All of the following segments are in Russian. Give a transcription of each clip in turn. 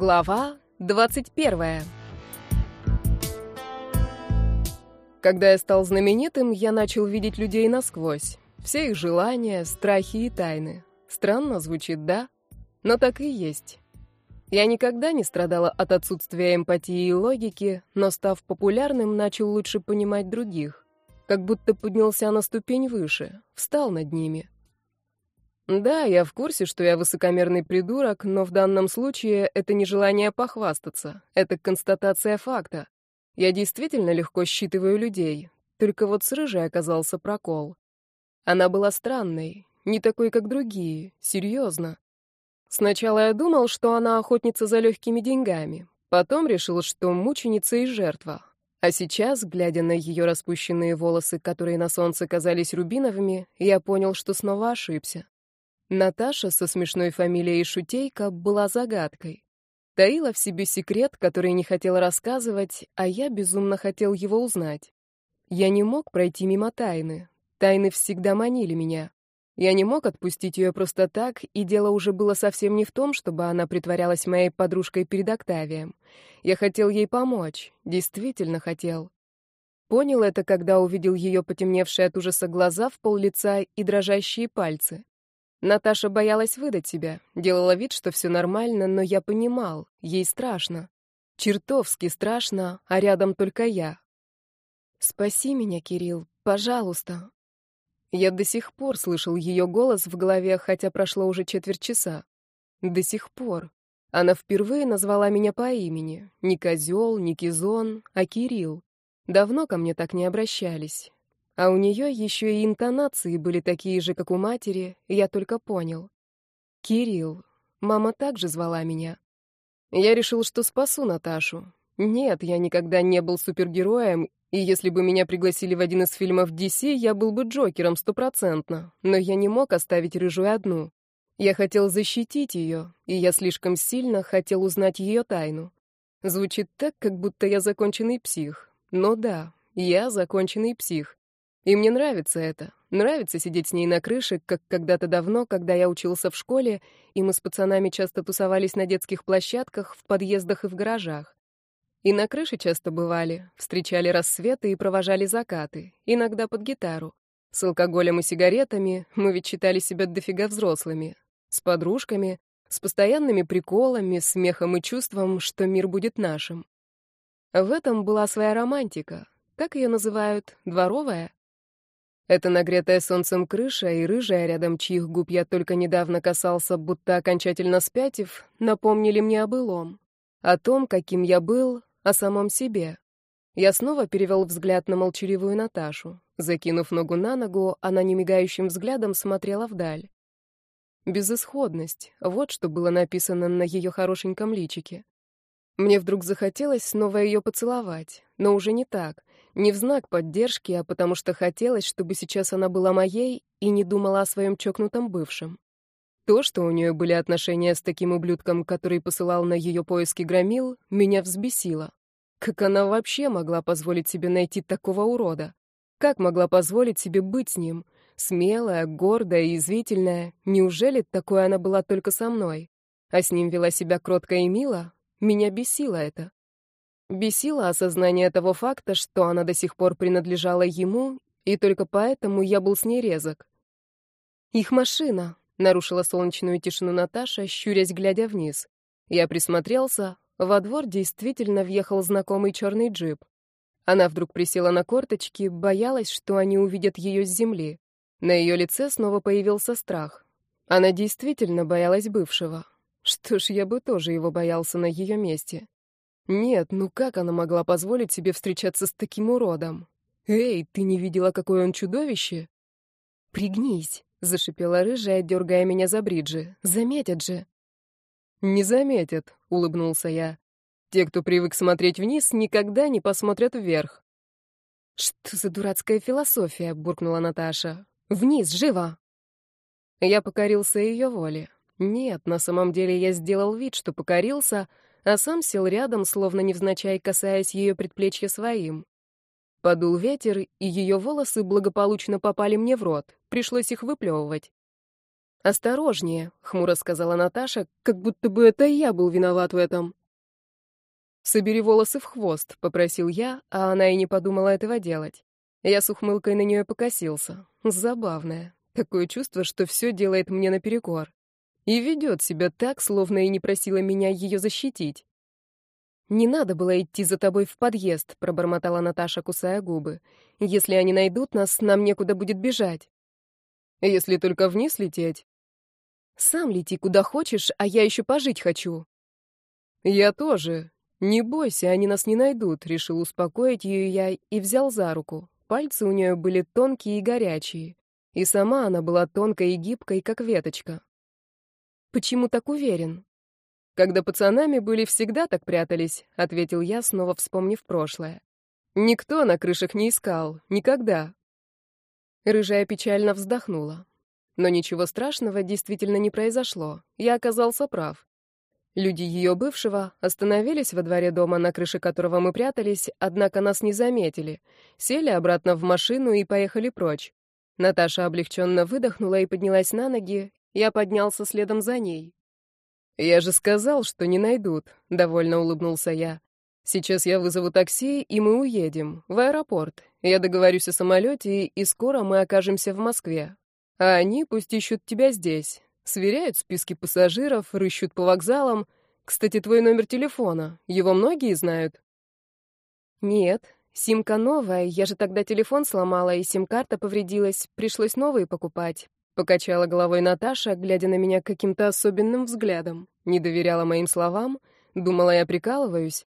Глава 21. Когда я стал знаменитым, я начал видеть людей насквозь. Все их желания, страхи и тайны. Странно звучит, да? Но так и есть. Я никогда не страдала от отсутствия эмпатии и логики, но, став популярным, начал лучше понимать других. Как будто поднялся на ступень выше, встал над ними. Да, я в курсе, что я высокомерный придурок, но в данном случае это не желание похвастаться, это констатация факта. Я действительно легко считываю людей, только вот с рыжей оказался прокол. Она была странной, не такой, как другие, серьезно. Сначала я думал, что она охотница за легкими деньгами, потом решил, что мученица и жертва. А сейчас, глядя на ее распущенные волосы, которые на солнце казались рубиновыми, я понял, что снова ошибся. Наташа со смешной фамилией Шутейка была загадкой. Таила в себе секрет, который не хотела рассказывать, а я безумно хотел его узнать. Я не мог пройти мимо тайны. Тайны всегда манили меня. Я не мог отпустить ее просто так, и дело уже было совсем не в том, чтобы она притворялась моей подружкой перед Октавием. Я хотел ей помочь, действительно хотел. Понял это, когда увидел ее потемневшие от ужаса глаза в пол лица и дрожащие пальцы. Наташа боялась выдать себя, делала вид, что все нормально, но я понимал, ей страшно. Чертовски страшно, а рядом только я. «Спаси меня, Кирилл, пожалуйста». Я до сих пор слышал ее голос в голове, хотя прошло уже четверть часа. До сих пор. Она впервые назвала меня по имени. Не козел, не кизон, а Кирилл. Давно ко мне так не обращались. А у нее еще и интонации были такие же, как у матери, я только понял. Кирилл. Мама также звала меня. Я решил, что спасу Наташу. Нет, я никогда не был супергероем, и если бы меня пригласили в один из фильмов DC, я был бы Джокером стопроцентно. Но я не мог оставить рыжую одну. Я хотел защитить ее, и я слишком сильно хотел узнать ее тайну. Звучит так, как будто я законченный псих. Но да, я законченный псих. И мне нравится это. Нравится сидеть с ней на крыше, как когда-то давно, когда я учился в школе, и мы с пацанами часто тусовались на детских площадках, в подъездах и в гаражах. И на крыше часто бывали, встречали рассветы и провожали закаты, иногда под гитару. С алкоголем и сигаретами мы ведь считали себя дофига взрослыми. С подружками, с постоянными приколами, смехом и чувством, что мир будет нашим. В этом была своя романтика. Как ее называют? Дворовая? Эта нагретая солнцем крыша и рыжая, рядом чьих губ я только недавно касался, будто окончательно спятив, напомнили мне о былом. О том, каким я был, о самом себе. Я снова перевел взгляд на молчаливую Наташу. Закинув ногу на ногу, она немигающим взглядом смотрела вдаль. Безысходность — вот что было написано на ее хорошеньком личике. Мне вдруг захотелось снова ее поцеловать, но уже не так, не в знак поддержки, а потому что хотелось, чтобы сейчас она была моей и не думала о своем чокнутом бывшем. То, что у нее были отношения с таким ублюдком, который посылал на ее поиски громил, меня взбесило. Как она вообще могла позволить себе найти такого урода? Как могла позволить себе быть с ним? Смелая, гордая и извительная. Неужели такой она была только со мной? А с ним вела себя кротко и мило? Меня бесило это. Бесило осознание того факта, что она до сих пор принадлежала ему, и только поэтому я был с ней резок. «Их машина», — нарушила солнечную тишину Наташа, щурясь, глядя вниз. Я присмотрелся. Во двор действительно въехал знакомый черный джип. Она вдруг присела на корточки, боялась, что они увидят ее с земли. На ее лице снова появился страх. Она действительно боялась бывшего. Что ж, я бы тоже его боялся на ее месте. Нет, ну как она могла позволить себе встречаться с таким уродом? Эй, ты не видела, какое он чудовище? Пригнись, зашипела рыжая, дергая меня за бриджи. Заметят же. Не заметят, улыбнулся я. Те, кто привык смотреть вниз, никогда не посмотрят вверх. Что за дурацкая философия, буркнула Наташа. Вниз, живо. Я покорился ее воле. Нет, на самом деле я сделал вид, что покорился, а сам сел рядом, словно невзначай касаясь ее предплечья своим. Подул ветер, и ее волосы благополучно попали мне в рот. Пришлось их выплевывать. «Осторожнее», — хмуро сказала Наташа, как будто бы это я был виноват в этом. «Собери волосы в хвост», — попросил я, а она и не подумала этого делать. Я с ухмылкой на нее покосился. Забавная. Такое чувство, что все делает мне наперекор. И ведет себя так, словно и не просила меня ее защитить. «Не надо было идти за тобой в подъезд», — пробормотала Наташа, кусая губы. «Если они найдут нас, нам некуда будет бежать». «Если только вниз лететь». «Сам лети куда хочешь, а я еще пожить хочу». «Я тоже. Не бойся, они нас не найдут», — решил успокоить ее я и взял за руку. Пальцы у нее были тонкие и горячие. И сама она была тонкой и гибкой, как веточка. «Почему так уверен?» Когда пацанами были, всегда так прятались, ответил я, снова вспомнив прошлое. Никто на крышах не искал, никогда. Рыжая печально вздохнула. Но ничего страшного действительно не произошло. Я оказался прав. Люди ее бывшего остановились во дворе дома, на крыше которого мы прятались, однако нас не заметили. Сели обратно в машину и поехали прочь. Наташа облегченно выдохнула и поднялась на ноги. Я поднялся следом за ней. «Я же сказал, что не найдут», — довольно улыбнулся я. «Сейчас я вызову такси, и мы уедем. В аэропорт. Я договорюсь о самолете, и скоро мы окажемся в Москве. А они пусть ищут тебя здесь. Сверяют списки пассажиров, рыщут по вокзалам. Кстати, твой номер телефона. Его многие знают?» «Нет. Симка новая. Я же тогда телефон сломала, и сим-карта повредилась. Пришлось новые покупать. Покачала головой Наташа, глядя на меня каким-то особенным взглядом. Не доверяла моим словам, думала, я прикалываюсь.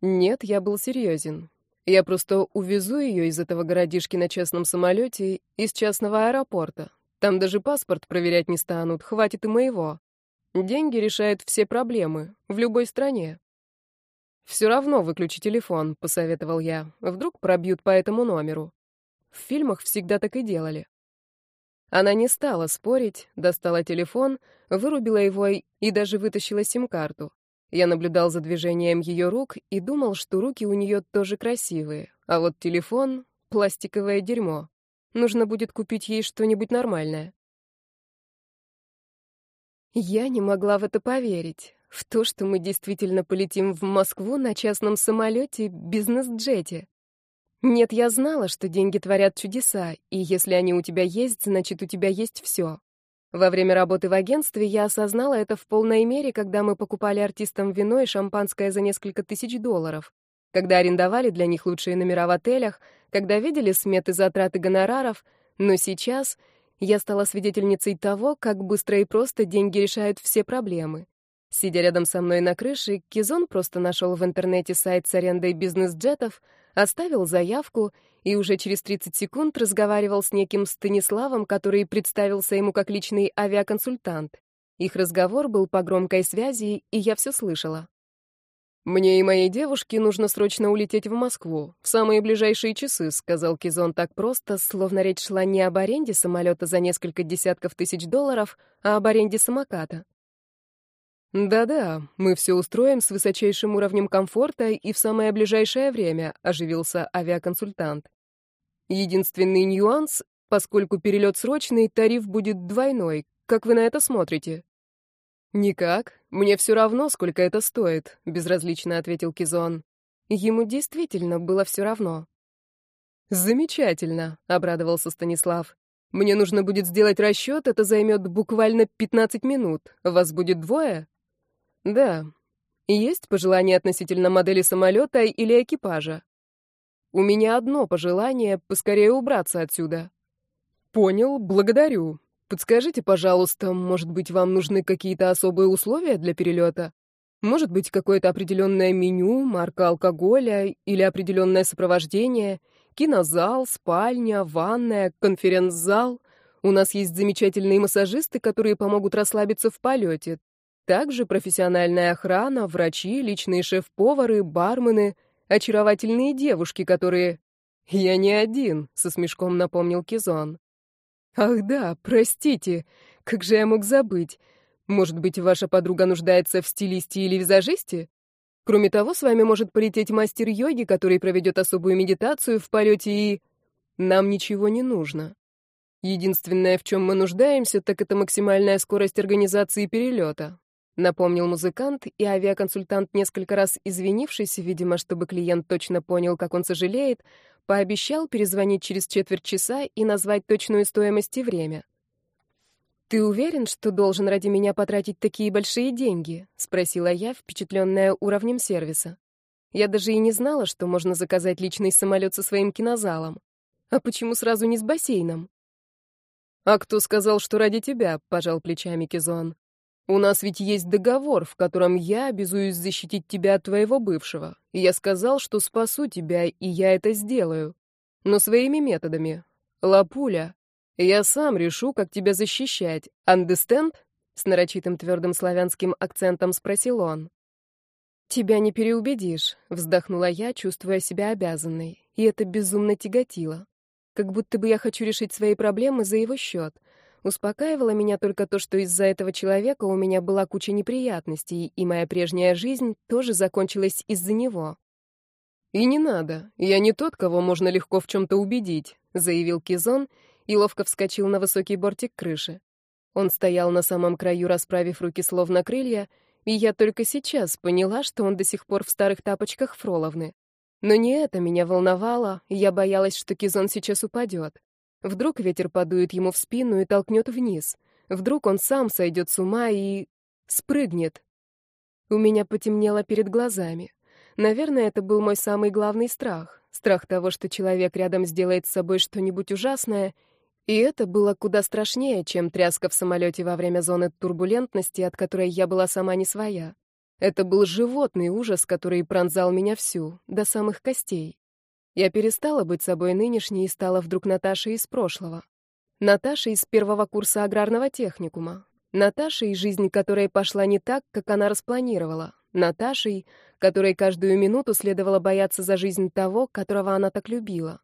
Нет, я был серьезен. Я просто увезу ее из этого городишки на частном самолете из частного аэропорта. Там даже паспорт проверять не станут, хватит и моего. Деньги решают все проблемы, в любой стране. «Все равно выключи телефон», — посоветовал я. «Вдруг пробьют по этому номеру». В фильмах всегда так и делали. Она не стала спорить, достала телефон, вырубила его и даже вытащила сим-карту. Я наблюдал за движением ее рук и думал, что руки у нее тоже красивые, а вот телефон — пластиковое дерьмо. Нужно будет купить ей что-нибудь нормальное. Я не могла в это поверить. В то, что мы действительно полетим в Москву на частном самолете, бизнес-джете. Нет, я знала, что деньги творят чудеса, и если они у тебя есть, значит, у тебя есть все. Во время работы в агентстве я осознала это в полной мере, когда мы покупали артистам вино и шампанское за несколько тысяч долларов, когда арендовали для них лучшие номера в отелях, когда видели сметы затрат и гонораров, но сейчас я стала свидетельницей того, как быстро и просто деньги решают все проблемы. Сидя рядом со мной на крыше, Кизон просто нашел в интернете сайт с арендой бизнес-джетов, оставил заявку и уже через 30 секунд разговаривал с неким Станиславом, который представился ему как личный авиаконсультант. Их разговор был по громкой связи, и я все слышала. «Мне и моей девушке нужно срочно улететь в Москву, в самые ближайшие часы», — сказал Кизон так просто, словно речь шла не об аренде самолета за несколько десятков тысяч долларов, а об аренде самоката. «Да-да, мы все устроим с высочайшим уровнем комфорта и в самое ближайшее время», — оживился авиаконсультант. «Единственный нюанс, поскольку перелет срочный, тариф будет двойной. Как вы на это смотрите?» «Никак. Мне все равно, сколько это стоит», — безразлично ответил Кизон. Ему действительно было все равно. «Замечательно», — обрадовался Станислав. «Мне нужно будет сделать расчет, это займет буквально 15 минут. Вас будет двое?» Да. Есть пожелания относительно модели самолета или экипажа? У меня одно пожелание — поскорее убраться отсюда. Понял, благодарю. Подскажите, пожалуйста, может быть, вам нужны какие-то особые условия для перелета? Может быть, какое-то определенное меню, марка алкоголя или определенное сопровождение, кинозал, спальня, ванная, конференц-зал. У нас есть замечательные массажисты, которые помогут расслабиться в полете. Также профессиональная охрана, врачи, личные шеф-повары, бармены, очаровательные девушки, которые... «Я не один», — со смешком напомнил Кизон. «Ах да, простите, как же я мог забыть? Может быть, ваша подруга нуждается в стилисте или визажисте? Кроме того, с вами может полететь мастер йоги, который проведет особую медитацию в полете и... Нам ничего не нужно. Единственное, в чем мы нуждаемся, так это максимальная скорость организации перелета. Напомнил музыкант, и авиаконсультант, несколько раз извинившись, видимо, чтобы клиент точно понял, как он сожалеет, пообещал перезвонить через четверть часа и назвать точную стоимость и время. «Ты уверен, что должен ради меня потратить такие большие деньги?» — спросила я, впечатленная уровнем сервиса. Я даже и не знала, что можно заказать личный самолет со своим кинозалом. А почему сразу не с бассейном? «А кто сказал, что ради тебя?» — пожал плечами Кизон. «У нас ведь есть договор, в котором я обязуюсь защитить тебя от твоего бывшего. Я сказал, что спасу тебя, и я это сделаю. Но своими методами. Лапуля, я сам решу, как тебя защищать. Understand?» С нарочитым твердым славянским акцентом спросил он. «Тебя не переубедишь», — вздохнула я, чувствуя себя обязанной. И это безумно тяготило как будто бы я хочу решить свои проблемы за его счет. Успокаивало меня только то, что из-за этого человека у меня была куча неприятностей, и моя прежняя жизнь тоже закончилась из-за него. «И не надо. Я не тот, кого можно легко в чем-то убедить», — заявил Кизон и ловко вскочил на высокий бортик крыши. Он стоял на самом краю, расправив руки словно крылья, и я только сейчас поняла, что он до сих пор в старых тапочках Фроловны. Но не это меня волновало, я боялась, что Кизон сейчас упадет. Вдруг ветер подует ему в спину и толкнет вниз. Вдруг он сам сойдет с ума и... спрыгнет. У меня потемнело перед глазами. Наверное, это был мой самый главный страх. Страх того, что человек рядом сделает с собой что-нибудь ужасное. И это было куда страшнее, чем тряска в самолете во время зоны турбулентности, от которой я была сама не своя. Это был животный ужас, который пронзал меня всю, до самых костей. Я перестала быть собой нынешней и стала вдруг Наташей из прошлого. Наташей из первого курса аграрного техникума. Наташей, жизнь которой пошла не так, как она распланировала. Наташей, которой каждую минуту следовало бояться за жизнь того, которого она так любила.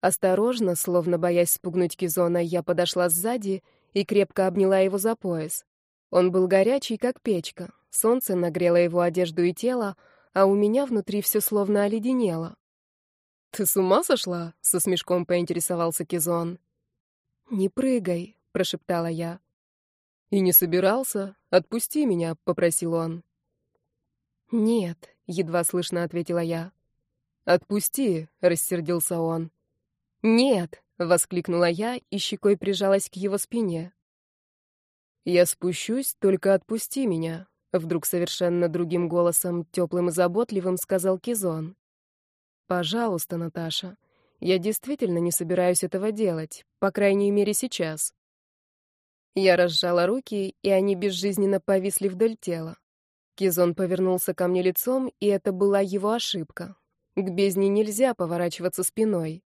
Осторожно, словно боясь спугнуть Кизона, я подошла сзади и крепко обняла его за пояс. Он был горячий, как печка. Солнце нагрело его одежду и тело, а у меня внутри все словно оледенело. «Ты с ума сошла?» — со смешком поинтересовался Кизон. «Не прыгай», — прошептала я. «И не собирался? Отпусти меня», — попросил он. «Нет», — едва слышно ответила я. «Отпусти», — рассердился он. «Нет», — воскликнула я и щекой прижалась к его спине. «Я спущусь, только отпусти меня», Вдруг совершенно другим голосом, теплым и заботливым, сказал Кизон. «Пожалуйста, Наташа, я действительно не собираюсь этого делать, по крайней мере, сейчас». Я разжала руки, и они безжизненно повисли вдоль тела. Кизон повернулся ко мне лицом, и это была его ошибка. К бездне нельзя поворачиваться спиной.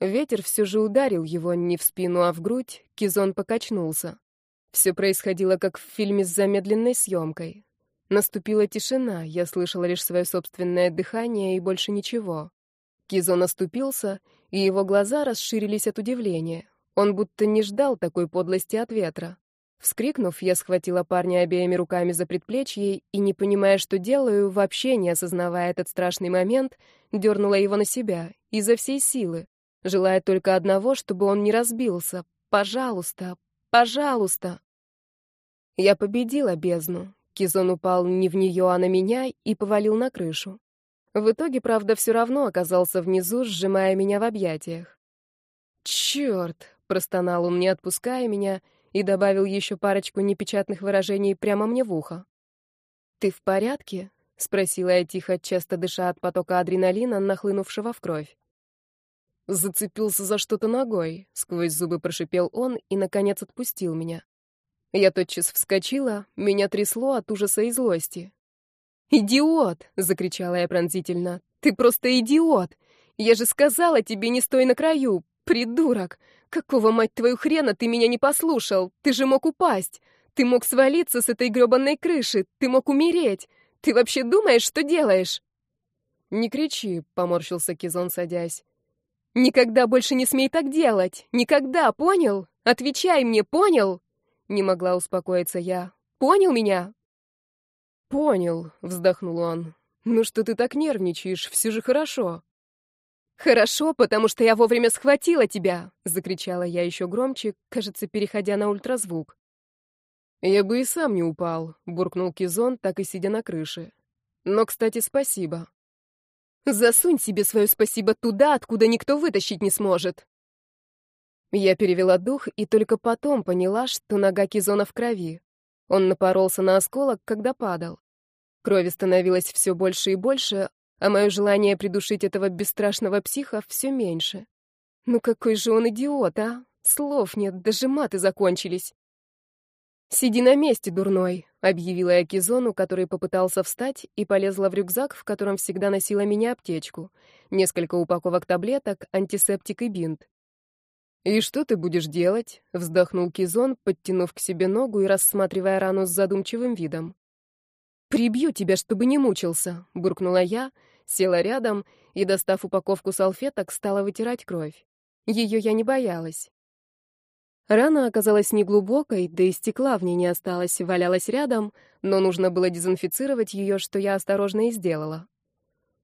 Ветер все же ударил его не в спину, а в грудь, Кизон покачнулся. Все происходило как в фильме с замедленной съемкой. Наступила тишина, я слышала лишь свое собственное дыхание и больше ничего. Кизо наступился, и его глаза расширились от удивления. Он будто не ждал такой подлости от ветра. Вскрикнув, я схватила парня обеими руками за предплечье и, не понимая, что делаю, вообще не осознавая этот страшный момент, дернула его на себя, изо всей силы, желая только одного, чтобы он не разбился. «Пожалуйста, пожалуйста!» Я победила бездну. Кизон упал не в нее, а на меня и повалил на крышу. В итоге, правда, все равно оказался внизу, сжимая меня в объятиях. «Черт!» — простонал он, не отпуская меня, и добавил еще парочку непечатных выражений прямо мне в ухо. «Ты в порядке?» — спросила я тихо, часто дыша от потока адреналина, нахлынувшего в кровь. Зацепился за что-то ногой, сквозь зубы прошипел он и, наконец, отпустил меня. Я тотчас вскочила, меня трясло от ужаса и злости. «Идиот!» — закричала я пронзительно. «Ты просто идиот! Я же сказала тебе, не стой на краю! Придурок! Какого, мать твою, хрена ты меня не послушал? Ты же мог упасть! Ты мог свалиться с этой грёбаной крыши! Ты мог умереть! Ты вообще думаешь, что делаешь?» «Не кричи», — поморщился Кизон, садясь. «Никогда больше не смей так делать! Никогда, понял? Отвечай мне, понял?» Не могла успокоиться я. Понял меня? Понял, вздохнул он. Ну что ты так нервничаешь? Все же хорошо. «Хорошо, потому что я вовремя схватила тебя!» — закричала я еще громче, кажется, переходя на ультразвук. «Я бы и сам не упал», — буркнул Кизон, так и сидя на крыше. «Но, кстати, спасибо». «Засунь себе свое спасибо туда, откуда никто вытащить не сможет». Я перевела дух и только потом поняла, что нога Кизона в крови. Он напоролся на осколок, когда падал. Крови становилось все больше и больше, а мое желание придушить этого бесстрашного психа все меньше. Ну какой же он идиот, а? Слов нет, даже маты закончились. «Сиди на месте, дурной», — объявила я Кизону, который попытался встать и полезла в рюкзак, в котором всегда носила мини-аптечку. Несколько упаковок таблеток, антисептик и бинт. «И что ты будешь делать?» — вздохнул Кизон, подтянув к себе ногу и рассматривая рану с задумчивым видом. «Прибью тебя, чтобы не мучился», — буркнула я, села рядом и, достав упаковку салфеток, стала вытирать кровь. Ее я не боялась. Рана оказалась неглубокой, да и стекла в ней не осталось, валялась рядом, но нужно было дезинфицировать ее, что я осторожно и сделала.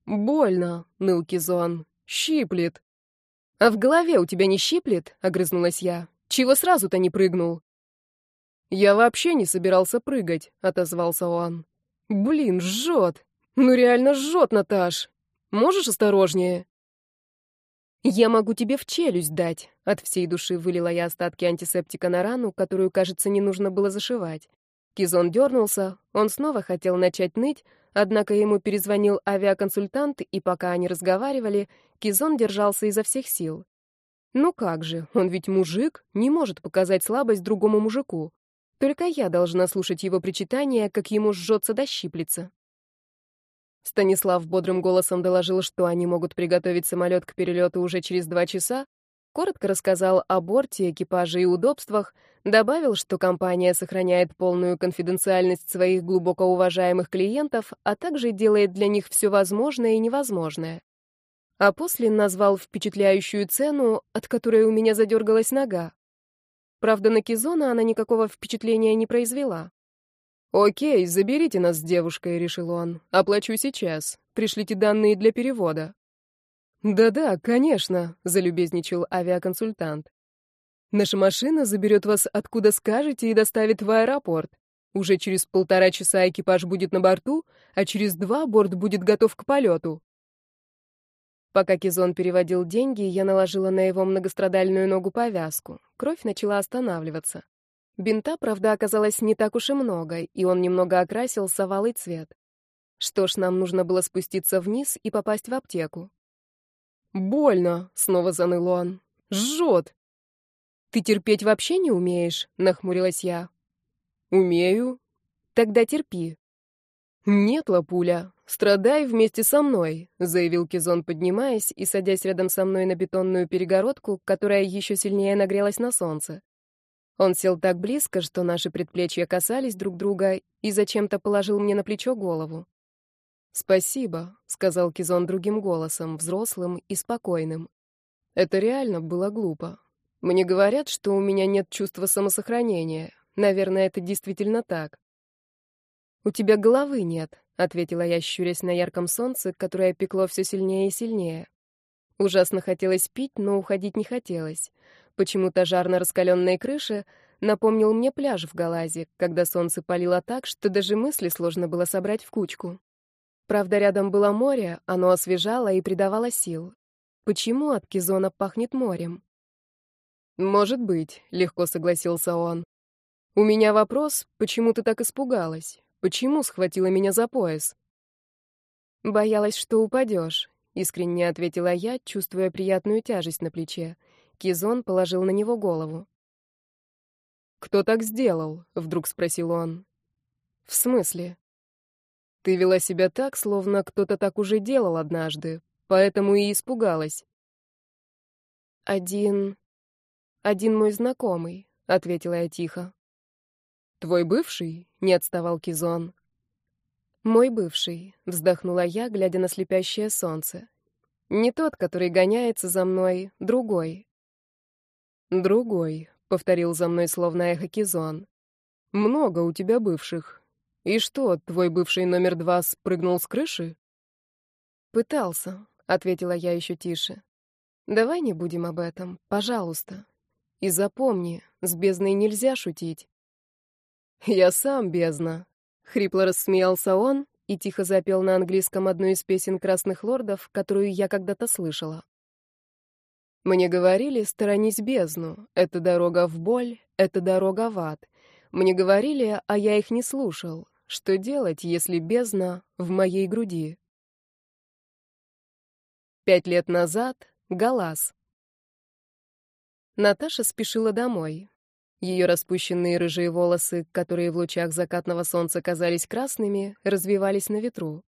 «Больно», — ныл Кизон, — «щиплет». «А в голове у тебя не щиплет?» — огрызнулась я. «Чего сразу-то не прыгнул?» «Я вообще не собирался прыгать», — отозвался он. «Блин, жжет! Ну реально жжет, Наташ! Можешь осторожнее?» «Я могу тебе в челюсть дать», — от всей души вылила я остатки антисептика на рану, которую, кажется, не нужно было зашивать. Кизон дернулся, он снова хотел начать ныть, однако ему перезвонил авиаконсультант, и пока они разговаривали, Кизон держался изо всех сил. Ну как же, он ведь мужик, не может показать слабость другому мужику. Только я должна слушать его причитания, как ему жжется да щиплется. Станислав бодрым голосом доложил, что они могут приготовить самолет к перелету уже через два часа, коротко рассказал о борте, экипаже и удобствах, добавил, что компания сохраняет полную конфиденциальность своих глубоко уважаемых клиентов, а также делает для них все возможное и невозможное. А после назвал впечатляющую цену, от которой у меня задергалась нога. Правда, на Кизона она никакого впечатления не произвела. «Окей, заберите нас с девушкой», — решил он. «Оплачу сейчас. Пришлите данные для перевода». «Да-да, конечно», — залюбезничал авиаконсультант. «Наша машина заберет вас откуда скажете и доставит в аэропорт. Уже через полтора часа экипаж будет на борту, а через два борт будет готов к полету». Пока Кизон переводил деньги, я наложила на его многострадальную ногу повязку. Кровь начала останавливаться. Бинта, правда, оказалось не так уж и много, и он немного окрасился в цвет. Что ж, нам нужно было спуститься вниз и попасть в аптеку. «Больно!» — снова заныл он. «Жжет!» «Ты терпеть вообще не умеешь?» — нахмурилась я. «Умею». «Тогда терпи». «Нет, Лапуля, страдай вместе со мной», — заявил Кизон, поднимаясь и садясь рядом со мной на бетонную перегородку, которая еще сильнее нагрелась на солнце. Он сел так близко, что наши предплечья касались друг друга, и зачем-то положил мне на плечо голову. «Спасибо», — сказал Кизон другим голосом, взрослым и спокойным. «Это реально было глупо. Мне говорят, что у меня нет чувства самосохранения. Наверное, это действительно так». «У тебя головы нет», — ответила я, щурясь на ярком солнце, которое пекло все сильнее и сильнее. Ужасно хотелось пить, но уходить не хотелось. Почему-то жар на раскаленной крыше напомнил мне пляж в Галазе, когда солнце палило так, что даже мысли сложно было собрать в кучку. Правда, рядом было море, оно освежало и придавало сил. Почему от Кизона пахнет морем? «Может быть», — легко согласился он. «У меня вопрос, почему ты так испугалась? Почему схватила меня за пояс?» «Боялась, что упадешь», — искренне ответила я, чувствуя приятную тяжесть на плече. Кизон положил на него голову. «Кто так сделал?» — вдруг спросил он. «В смысле?» «Ты вела себя так, словно кто-то так уже делал однажды, поэтому и испугалась». «Один... один мой знакомый», — ответила я тихо. «Твой бывший?» — не отставал Кизон. «Мой бывший», — вздохнула я, глядя на слепящее солнце. «Не тот, который гоняется за мной, другой, «Другой», — повторил за мной словно эхо Кизон. «Много у тебя бывших. И что, твой бывший номер два спрыгнул с крыши?» «Пытался», — ответила я еще тише. Давай не будем об этом, пожалуйста. И запомни, с бездной нельзя шутить. Я сам бездна, хрипло рассмеялся он и тихо запел на английском одну из песен Красных лордов, которую я когда-то слышала. Мне говорили, сторонись бездну. Это дорога в боль, это дорога в ад. Мне говорили, а я их не слушал. Что делать, если бездна в моей груди? Пять лет назад — Галас. Наташа спешила домой. Ее распущенные рыжие волосы, которые в лучах закатного солнца казались красными, развивались на ветру.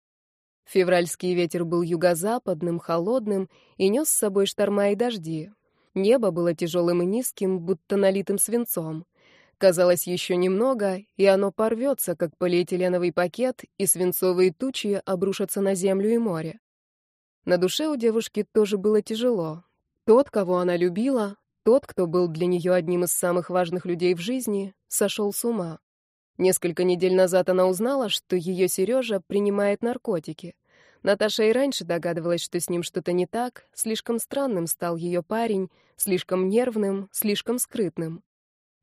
Февральский ветер был юго-западным, холодным и нес с собой шторма и дожди. Небо было тяжелым и низким, будто налитым свинцом. Казалось, еще немного, и оно порвется, как полиэтиленовый пакет, и свинцовые тучи обрушатся на землю и море. На душе у девушки тоже было тяжело. Тот, кого она любила, тот, кто был для нее одним из самых важных людей в жизни, сошел с ума. Несколько недель назад она узнала, что ее Сережа принимает наркотики. Наташа и раньше догадывалась, что с ним что-то не так, слишком странным стал ее парень, слишком нервным, слишком скрытным.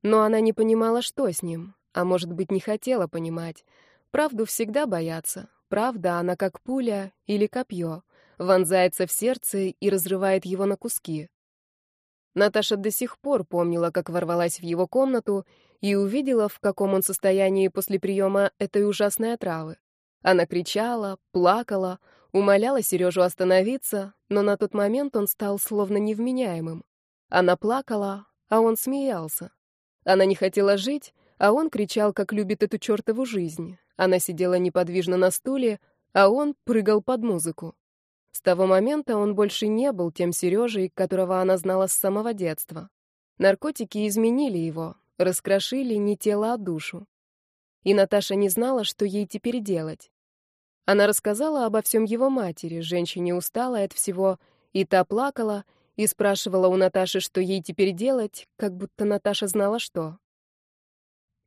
Но она не понимала, что с ним, а может быть, не хотела понимать. Правду всегда боятся. Правда, она как пуля или копье, вонзается в сердце и разрывает его на куски. Наташа до сих пор помнила, как ворвалась в его комнату и увидела, в каком он состоянии после приема этой ужасной отравы. Она кричала, плакала, умоляла Сережу остановиться, но на тот момент он стал словно невменяемым. Она плакала, а он смеялся. Она не хотела жить, а он кричал, как любит эту чертову жизнь. Она сидела неподвижно на стуле, а он прыгал под музыку. С того момента он больше не был тем Сережей, которого она знала с самого детства. Наркотики изменили его, раскрошили не тело, а душу. И Наташа не знала, что ей теперь делать. Она рассказала обо всем его матери, женщине усталой от всего, и та плакала, и спрашивала у Наташи, что ей теперь делать, как будто Наташа знала что.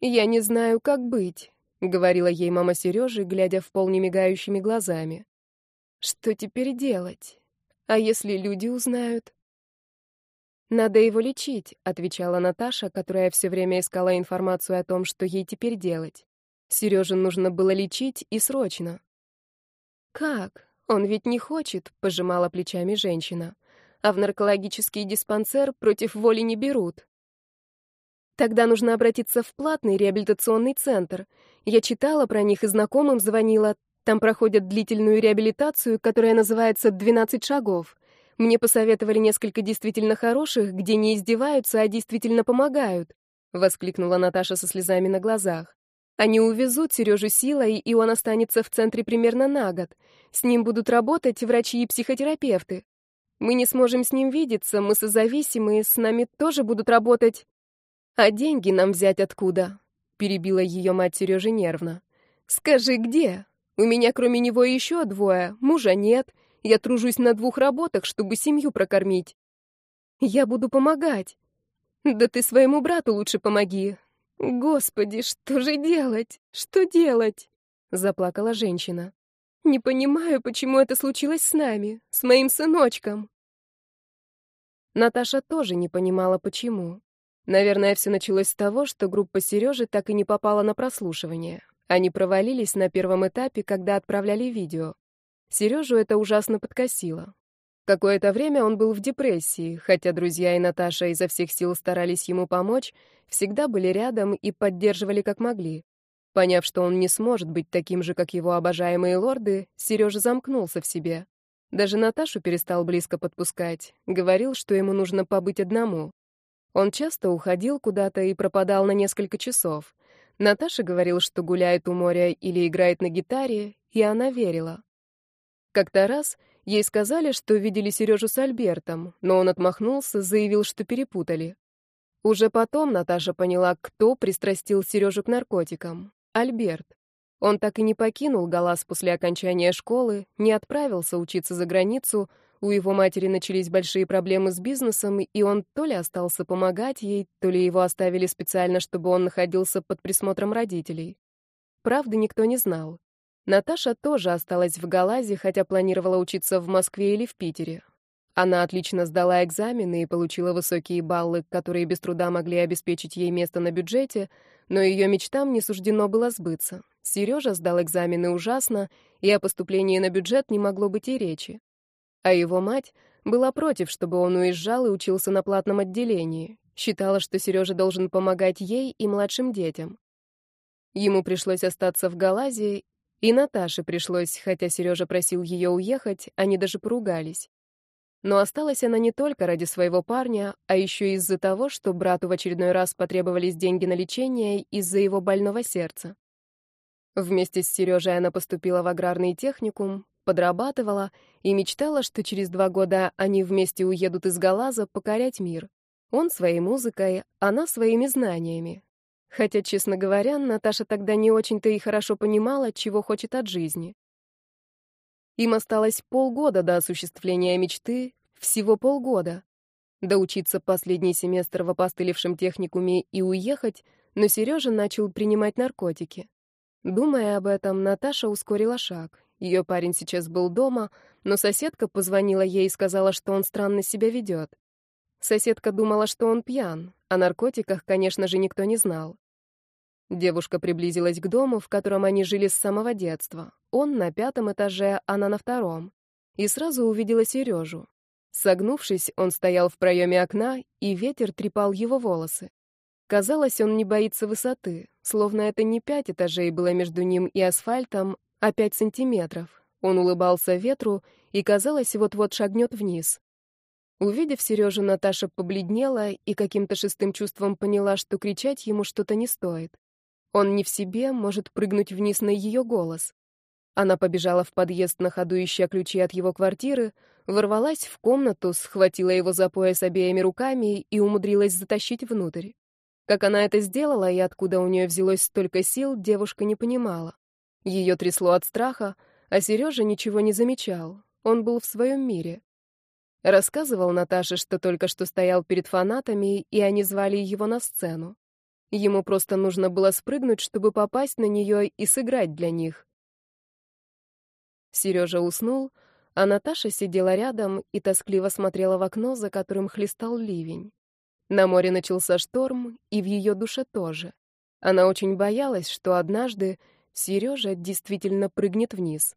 «Я не знаю, как быть», — говорила ей мама Сережи, глядя в пол немигающими глазами. «Что теперь делать? А если люди узнают?» «Надо его лечить», — отвечала Наташа, которая все время искала информацию о том, что ей теперь делать. Сереже нужно было лечить и срочно. «Как? Он ведь не хочет», — пожимала плечами женщина а в наркологический диспансер против воли не берут. Тогда нужно обратиться в платный реабилитационный центр. Я читала про них и знакомым звонила. Там проходят длительную реабилитацию, которая называется «12 шагов». Мне посоветовали несколько действительно хороших, где не издеваются, а действительно помогают», — воскликнула Наташа со слезами на глазах. «Они увезут Сережу силой, и он останется в центре примерно на год. С ним будут работать врачи и психотерапевты. Мы не сможем с ним видеться, мы созависимые, с нами тоже будут работать. А деньги нам взять откуда? Перебила ее мать Сережи нервно. Скажи, где? У меня кроме него еще двое, мужа нет. Я тружусь на двух работах, чтобы семью прокормить. Я буду помогать. Да ты своему брату лучше помоги. Господи, что же делать? Что делать? Заплакала женщина. Не понимаю, почему это случилось с нами, с моим сыночком. Наташа тоже не понимала, почему. Наверное, все началось с того, что группа Сережи так и не попала на прослушивание. Они провалились на первом этапе, когда отправляли видео. Сережу это ужасно подкосило. Какое-то время он был в депрессии, хотя друзья и Наташа изо всех сил старались ему помочь, всегда были рядом и поддерживали как могли. Поняв, что он не сможет быть таким же, как его обожаемые лорды, Сережа замкнулся в себе. Даже Наташу перестал близко подпускать, говорил, что ему нужно побыть одному. Он часто уходил куда-то и пропадал на несколько часов. Наташа говорил, что гуляет у моря или играет на гитаре, и она верила. Как-то раз ей сказали, что видели Сережу с Альбертом, но он отмахнулся, заявил, что перепутали. Уже потом Наташа поняла, кто пристрастил Сережу к наркотикам. Альберт. Он так и не покинул Галас после окончания школы, не отправился учиться за границу, у его матери начались большие проблемы с бизнесом, и он то ли остался помогать ей, то ли его оставили специально, чтобы он находился под присмотром родителей. Правды никто не знал. Наташа тоже осталась в Галазе, хотя планировала учиться в Москве или в Питере. Она отлично сдала экзамены и получила высокие баллы, которые без труда могли обеспечить ей место на бюджете, но ее мечтам не суждено было сбыться. Сережа сдал экзамены ужасно, и о поступлении на бюджет не могло быть и речи. А его мать была против, чтобы он уезжал и учился на платном отделении. Считала, что Сережа должен помогать ей и младшим детям. Ему пришлось остаться в Галазии, и Наташе пришлось, хотя Сережа просил ее уехать, они даже поругались. Но осталась она не только ради своего парня, а еще из-за того, что брату в очередной раз потребовались деньги на лечение из-за его больного сердца. Вместе с Сережей она поступила в аграрный техникум, подрабатывала и мечтала, что через два года они вместе уедут из Галаза покорять мир. Он своей музыкой, она своими знаниями. Хотя, честно говоря, Наташа тогда не очень-то и хорошо понимала, чего хочет от жизни. Им осталось полгода до осуществления мечты, всего полгода. Доучиться последний семестр в опостылевшем техникуме и уехать, но Сережа начал принимать наркотики. Думая об этом, Наташа ускорила шаг. Ее парень сейчас был дома, но соседка позвонила ей и сказала, что он странно себя ведет. Соседка думала, что он пьян. О наркотиках, конечно же, никто не знал. Девушка приблизилась к дому, в котором они жили с самого детства. Он на пятом этаже, она на втором. И сразу увидела Сережу. Согнувшись, он стоял в проеме окна, и ветер трепал его волосы. Казалось, он не боится высоты, словно это не пять этажей было между ним и асфальтом, а пять сантиметров. Он улыбался ветру и, казалось, вот-вот шагнет вниз. Увидев Сережу, Наташа побледнела и каким-то шестым чувством поняла, что кричать ему что-то не стоит. Он не в себе, может прыгнуть вниз на ее голос. Она побежала в подъезд на ходу, ища ключи от его квартиры, ворвалась в комнату, схватила его за пояс обеими руками и умудрилась затащить внутрь. Как она это сделала и откуда у нее взялось столько сил, девушка не понимала. Ее трясло от страха, а Сережа ничего не замечал. Он был в своем мире. Рассказывал Наташе, что только что стоял перед фанатами, и они звали его на сцену. Ему просто нужно было спрыгнуть, чтобы попасть на нее и сыграть для них. Сережа уснул, а Наташа сидела рядом и тоскливо смотрела в окно, за которым хлестал ливень. На море начался шторм, и в ее душе тоже. Она очень боялась, что однажды Сережа действительно прыгнет вниз.